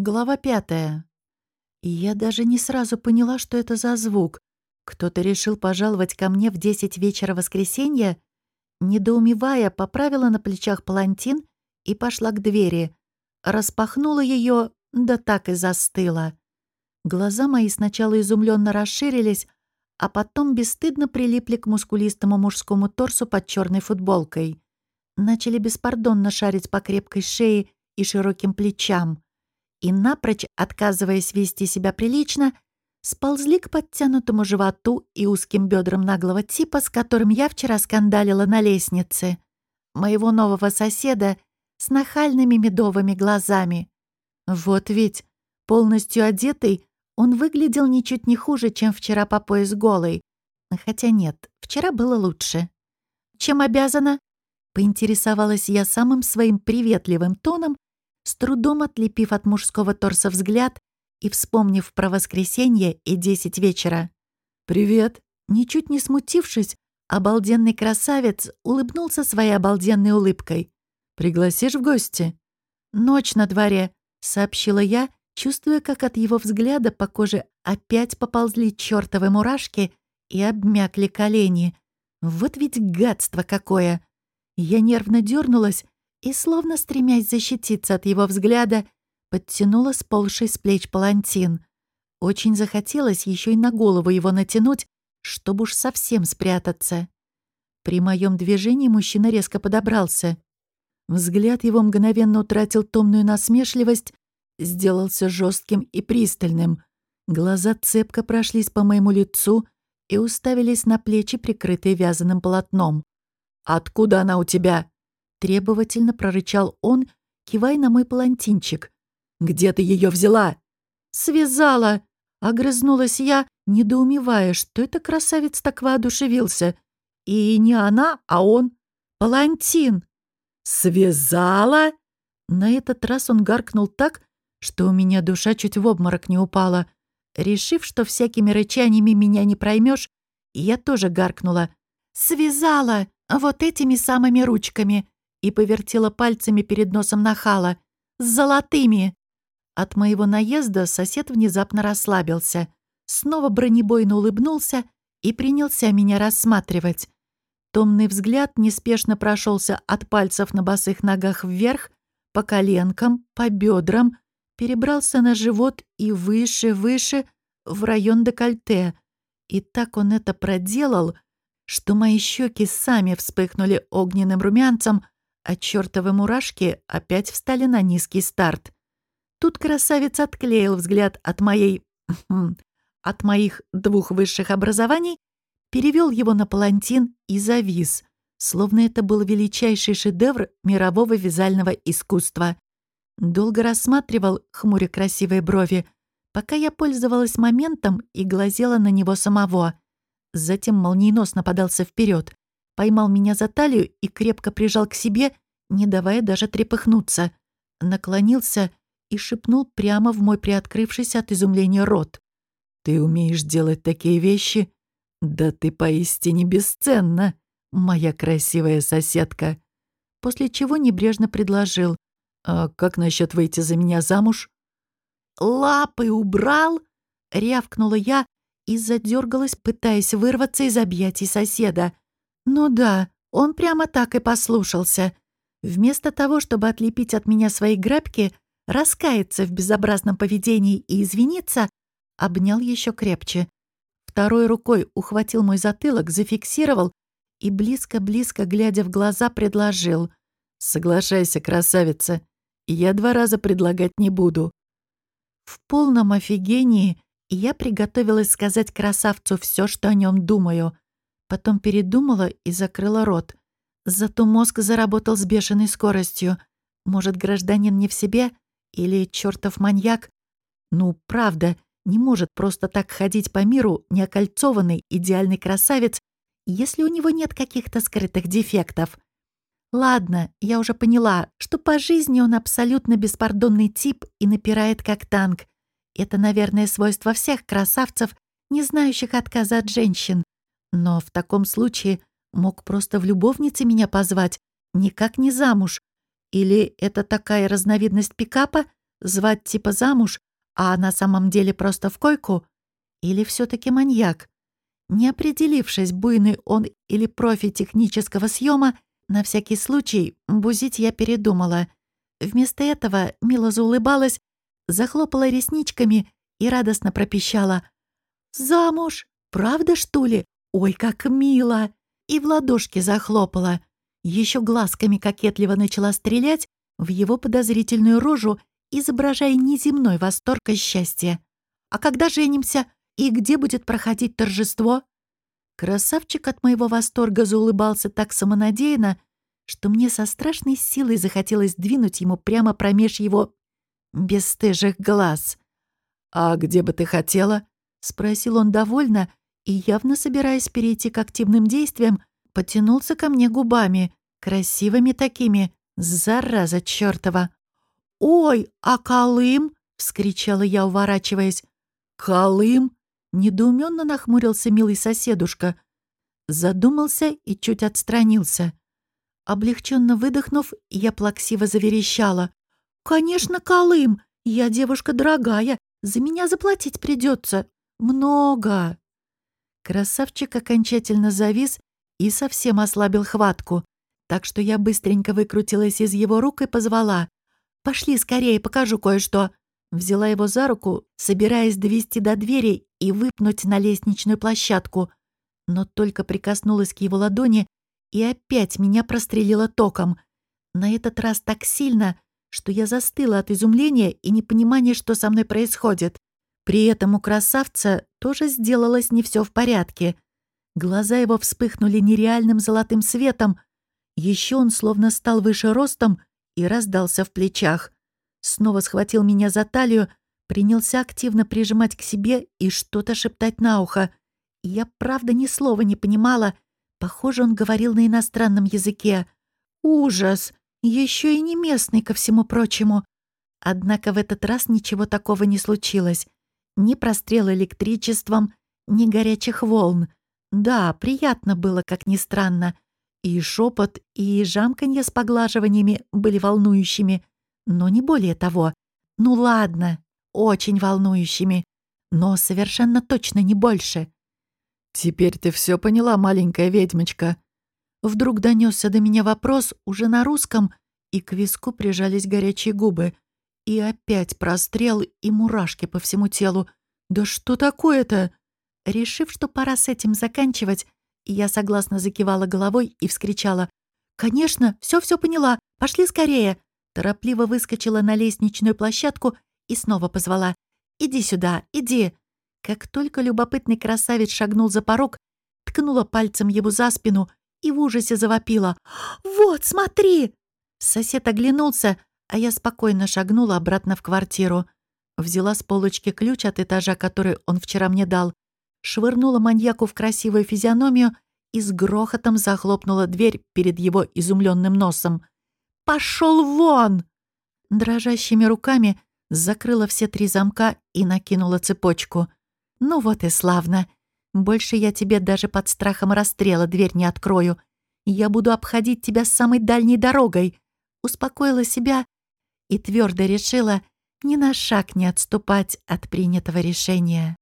Глава пятая. И я даже не сразу поняла, что это за звук. Кто-то решил пожаловать ко мне в десять вечера воскресенья? Недоумевая, поправила на плечах палантин и пошла к двери. Распахнула ее, да так и застыла. Глаза мои сначала изумленно расширились, а потом бесстыдно прилипли к мускулистому мужскому торсу под черной футболкой. Начали беспардонно шарить по крепкой шее и широким плечам и, напрочь отказываясь вести себя прилично, сползли к подтянутому животу и узким бедрам наглого типа, с которым я вчера скандалила на лестнице. Моего нового соседа с нахальными медовыми глазами. Вот ведь, полностью одетый, он выглядел ничуть не хуже, чем вчера по пояс голый. Хотя нет, вчера было лучше. «Чем обязана?» — поинтересовалась я самым своим приветливым тоном, с трудом отлепив от мужского торса взгляд и вспомнив про воскресенье и десять вечера. «Привет!» Ничуть не смутившись, обалденный красавец улыбнулся своей обалденной улыбкой. «Пригласишь в гости?» «Ночь на дворе», — сообщила я, чувствуя, как от его взгляда по коже опять поползли чёртовы мурашки и обмякли колени. Вот ведь гадство какое! Я нервно дернулась и, словно стремясь защититься от его взгляда, подтянула сползший с плеч палантин. Очень захотелось еще и на голову его натянуть, чтобы уж совсем спрятаться. При моем движении мужчина резко подобрался. Взгляд его мгновенно утратил томную насмешливость, сделался жестким и пристальным. Глаза цепко прошлись по моему лицу и уставились на плечи, прикрытые вязаным полотном. «Откуда она у тебя?» Требовательно прорычал он, кивая на мой палантинчик. «Где ты ее взяла?» «Связала!» — огрызнулась я, недоумевая, что это красавец так воодушевился. И не она, а он. Палантин. «Связала?» На этот раз он гаркнул так, что у меня душа чуть в обморок не упала. Решив, что всякими рычаниями меня не проймешь, я тоже гаркнула. «Связала! Вот этими самыми ручками! И повертела пальцами перед носом нахала. «С золотыми!» От моего наезда сосед внезапно расслабился, снова бронебойно улыбнулся и принялся меня рассматривать. Томный взгляд неспешно прошелся от пальцев на босых ногах вверх, по коленкам, по бедрам, перебрался на живот и выше, выше, в район декольте. И так он это проделал, что мои щеки сами вспыхнули огненным румянцем, а чертовы мурашки опять встали на низкий старт. Тут красавец отклеил взгляд от моей... от моих двух высших образований, перевел его на палантин и завис, словно это был величайший шедевр мирового вязального искусства. Долго рассматривал, хмуря красивые брови, пока я пользовалась моментом и глазела на него самого. Затем молниеносно подался вперед, поймал меня за талию и крепко прижал к себе, не давая даже трепыхнуться. Наклонился и шепнул прямо в мой приоткрывшийся от изумления рот. «Ты умеешь делать такие вещи? Да ты поистине бесценна, моя красивая соседка!» После чего небрежно предложил. «А как насчет выйти за меня замуж?» «Лапы убрал?» — рявкнула я и задергалась, пытаясь вырваться из объятий соседа. Ну да, он прямо так и послушался. Вместо того, чтобы отлепить от меня свои грабки, раскаяться в безобразном поведении и извиниться, обнял еще крепче. Второй рукой ухватил мой затылок, зафиксировал и близко-близко, глядя в глаза, предложил. «Соглашайся, красавица, я два раза предлагать не буду». В полном офигении я приготовилась сказать красавцу все, что о нем думаю — Потом передумала и закрыла рот. Зато мозг заработал с бешеной скоростью. Может, гражданин не в себе? Или чертов маньяк? Ну, правда, не может просто так ходить по миру неокольцованный идеальный красавец, если у него нет каких-то скрытых дефектов. Ладно, я уже поняла, что по жизни он абсолютно беспардонный тип и напирает как танк. Это, наверное, свойство всех красавцев, не знающих отказа от женщин. Но в таком случае мог просто в любовнице меня позвать, никак не замуж. Или это такая разновидность пикапа, Звать типа замуж, а на самом деле просто в койку? Или все таки маньяк? Не определившись, буйный он или профи технического съема, на всякий случай бузить я передумала. Вместо этого мило заулыбалась, захлопала ресничками и радостно пропищала. «Замуж? Правда, что ли? Ой, как мило!» И в ладошки захлопала. Еще глазками кокетливо начала стрелять в его подозрительную рожу, изображая неземной восторг и счастье. «А когда женимся? И где будет проходить торжество?» Красавчик от моего восторга заулыбался так самонадеянно, что мне со страшной силой захотелось двинуть ему прямо промеж его бесстыжих глаз. «А где бы ты хотела?» — спросил он довольно и, явно собираясь перейти к активным действиям, потянулся ко мне губами, красивыми такими, зараза чёртова. «Ой, а Колым?» — вскричала я, уворачиваясь. «Колым?» — недоуменно нахмурился милый соседушка. Задумался и чуть отстранился. Облегченно выдохнув, я плаксиво заверещала. «Конечно, Колым! Я девушка дорогая, за меня заплатить придется. Много!» Красавчик окончательно завис и совсем ослабил хватку, так что я быстренько выкрутилась из его рук и позвала. «Пошли скорее, покажу кое-что». Взяла его за руку, собираясь довести до двери и выпнуть на лестничную площадку. Но только прикоснулась к его ладони, и опять меня прострелило током. На этот раз так сильно, что я застыла от изумления и непонимания, что со мной происходит. При этом у красавца тоже сделалось не все в порядке. Глаза его вспыхнули нереальным золотым светом. Еще он словно стал выше ростом и раздался в плечах. Снова схватил меня за талию, принялся активно прижимать к себе и что-то шептать на ухо. Я, правда, ни слова не понимала. Похоже, он говорил на иностранном языке. Ужас! Еще и не местный, ко всему прочему. Однако в этот раз ничего такого не случилось. Ни прострел электричеством, ни горячих волн. Да, приятно было, как ни странно. И шепот, и жамканье с поглаживаниями были волнующими, но не более того. Ну ладно, очень волнующими, но совершенно точно не больше. «Теперь ты все поняла, маленькая ведьмочка?» Вдруг донесся до меня вопрос уже на русском, и к виску прижались горячие губы. И опять прострел и мурашки по всему телу. «Да что такое-то?» Решив, что пора с этим заканчивать, я согласно закивала головой и вскричала. «Конечно, все-все поняла. Пошли скорее!» Торопливо выскочила на лестничную площадку и снова позвала. «Иди сюда, иди!» Как только любопытный красавец шагнул за порог, ткнула пальцем его за спину и в ужасе завопила. «Вот, смотри!» Сосед оглянулся, а я спокойно шагнула обратно в квартиру. Взяла с полочки ключ от этажа, который он вчера мне дал, швырнула маньяку в красивую физиономию и с грохотом захлопнула дверь перед его изумленным носом. «Пошел вон!» Дрожащими руками закрыла все три замка и накинула цепочку. «Ну вот и славно. Больше я тебе даже под страхом расстрела дверь не открою. Я буду обходить тебя самой дальней дорогой». Успокоила себя и твердо решила ни на шаг не отступать от принятого решения.